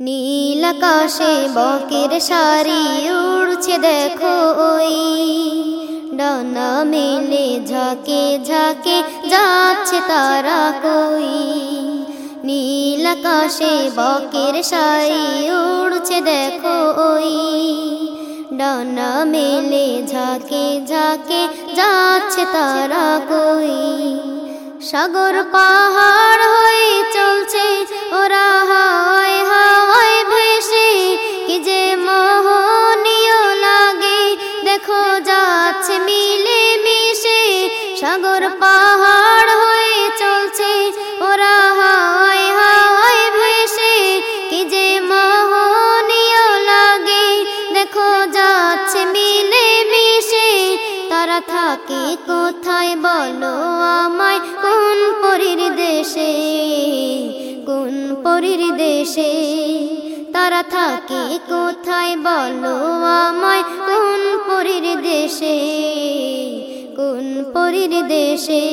নীল আকাশে বকের সারি উড়ছে দেখো ওই। ডানা মেলে ঝাঁকে ঝাঁকে যাচ্ছে তারা কই। নীল আকাশে বকের সারি উড়ছে দেখো ওই। ডানা মেলে ঝাঁকে ঝাঁকে যাচ্ছে তারা কই। সাগর পাহাড় কোথায় বলো আমায়, কোন পরীর দেশে? কোন পরীর দেশে? তারা থাকে কোথায় বলো আমায়, কোন পরীর দেশে? কোন পরীর দেশে?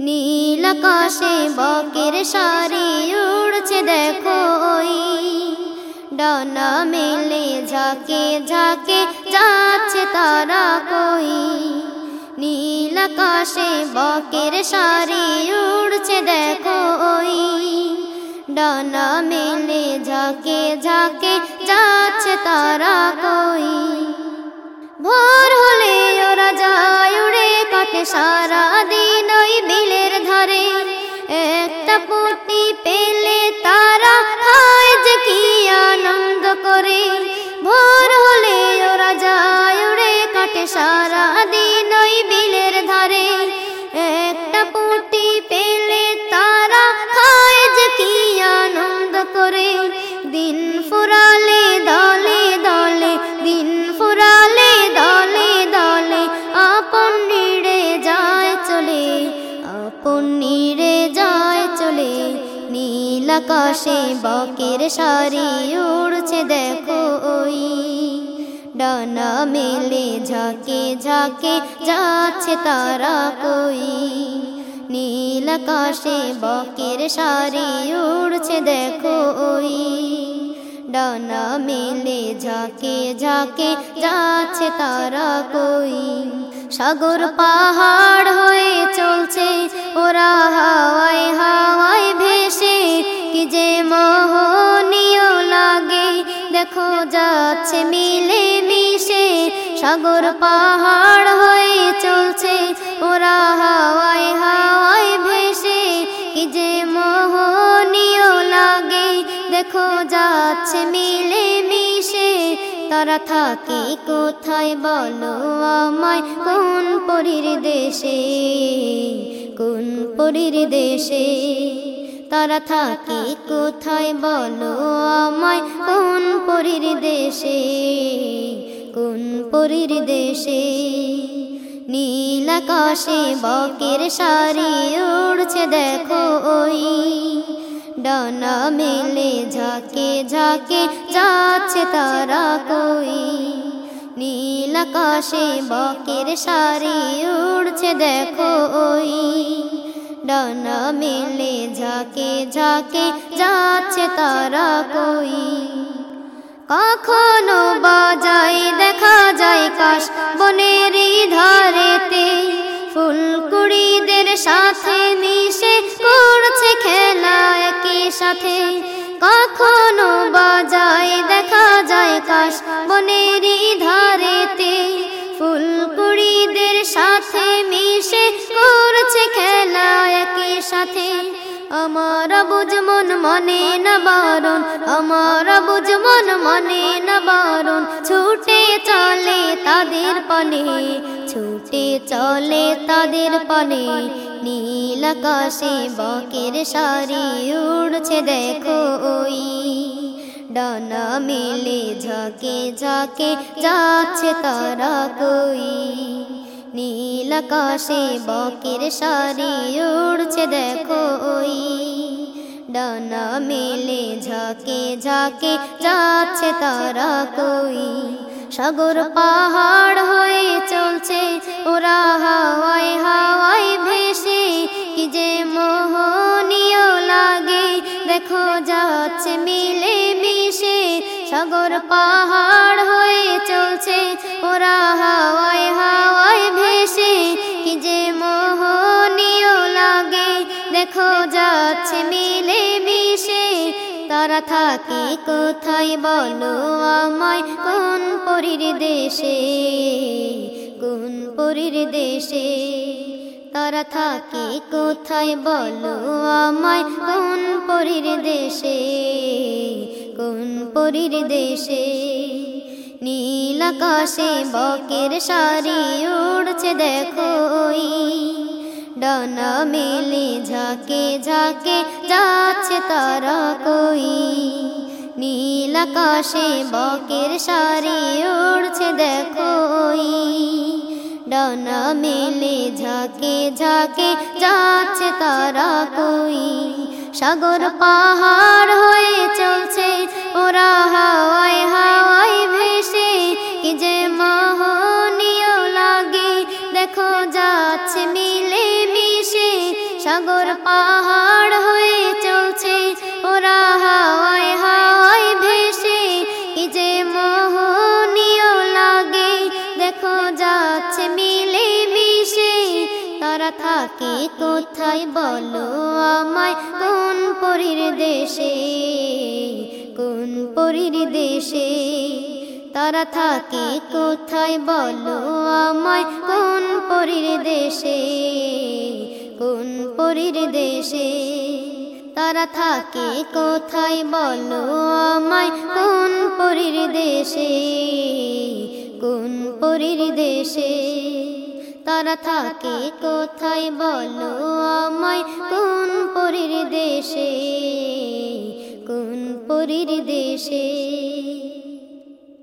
নীল আকাশে বকের সারি উড়ছে দেখো ডানা মেলে ঝাঁকে ঝাঁকে যাচ্ছে তারা কই? নীল আকাশে বকের সারি উড়ছে দেখো ওই। ডানা মেলে ঝাঁকে ঝাঁকে যাচ্ছে তারা কই। ভোর হলে ওরা যায় উড়ে কাটে সারা দিন। আকাশে বকের সারি উড়ছে দেখো ওই। ডানা মেলে ঝাঁকে ঝাঁকে যাচ্ছে তারা কই। নীল আকাশে বকের সারি উড়ছে দেখো ওই। ডানা মেলে ঝাঁকে ঝাঁকে যাচ্ছে তারা কই। সাগর পাহাড় হয়ে তারা থাকে, কোথায় বলো আমায়? কোন পরীর দেশে? কোন পরীর দেশে? তারা থাকে, কোথায় বলো আমায়? কোন পরীর দেশে? কোন পরীর দেশে? নীল আকাশে বকের সারি উড়ছে, দেখো ওই। ডানা মেলে ঝাঁকে ঝাঁকে যাচ্ছে তারা কই? নীল আকাশে বকের সারি উড়ছে, দেখো ওই। ডানা মেলে ঝাঁকে ঝাঁকে যাচ্ছে তারা কই? কখনো বাজায় দেখা যায় কাশ বনেরই ধারেতে। আমার বুঝ মন মনে না বারণ, আমার বুঝ মন মনে না বারণ। ছুটে চলে তাদের পানে, ছুটে চলে তাদের পানে। নীল আকাশে বকের সারি উড়ছে দেখো ওই। ডানা মেলে ঝাঁকে ঝাঁকে যাচ্ছে তারা কই। নীল আকাশে বকের সারি উড়ছে দেখো ওই। ডানা মেলে ঝাঁকে ঝাঁকে যাচ্ছে তারা কই। সাগর পাহাড় হয়ে চলছে, ওরা হাওয়ায় হাওয়ায় ভেসে। কি যে মোহনীয় লাগে, দেখো যাচ্ছে মিলে মিশে সাগর পাহাড় থাকে কোথায় বলো আমায়? কোন পরীর দেশে? কোন পরীর দেশে? তারা থাকে, কোথায় বলো আমায়? কোন পরীর দেশে? কোন পরীর দেশে? নীল আকাশে বকের শাড়ি উড়ছে দেখো ডানা মেলে ঝাঁকে ঝাঁকে যাচ্ছে তারা কই? নীল আকাশে বকের সারি উড়ছে দেখো ডানা মেলে ঝাঁকে ঝাঁকে যাচ্ছে তারা কই? সাগর পাহাড় হয়ে চলছে, ওরা হাওয়ায় হাওয়ায় ভেসে। কি যে মোহনীয় লাগে, দেখো যাচ্ছে মিলে মিশে সাগর পাহাড় তারা থাকে কোথায় বলো আমায়? কোন পরীর দেশে? কোন পরীর দেশে? তারা থাকে কোথায় বলো আমায়? কোন পরীর দেশে? কোন পরীর দেশে? তারা থাকে কোথায় বলো আমায়? কোন পরীর দেশে? কোন পরীর দেশে? তারা থাকে কোথায় বলো আমায়? কোন পরীর দেশে? কোন পরীর দেশে?